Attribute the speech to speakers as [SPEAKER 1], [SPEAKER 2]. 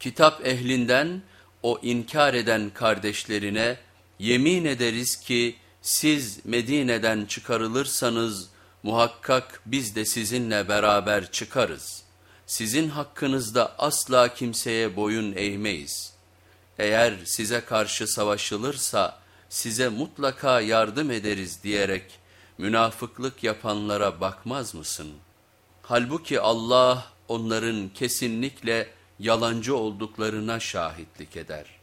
[SPEAKER 1] Kitap ehlinden o inkar eden kardeşlerine yemin ederiz ki siz Medine'den çıkarılırsanız muhakkak biz de sizinle beraber çıkarız. Sizin hakkınızda asla kimseye boyun eğmeyiz. Eğer size karşı savaşılırsa size mutlaka yardım ederiz diyerek münafıklık yapanlara bakmaz mısın? Halbuki Allah onların kesinlikle yalancı olduklarına şahitlik eder.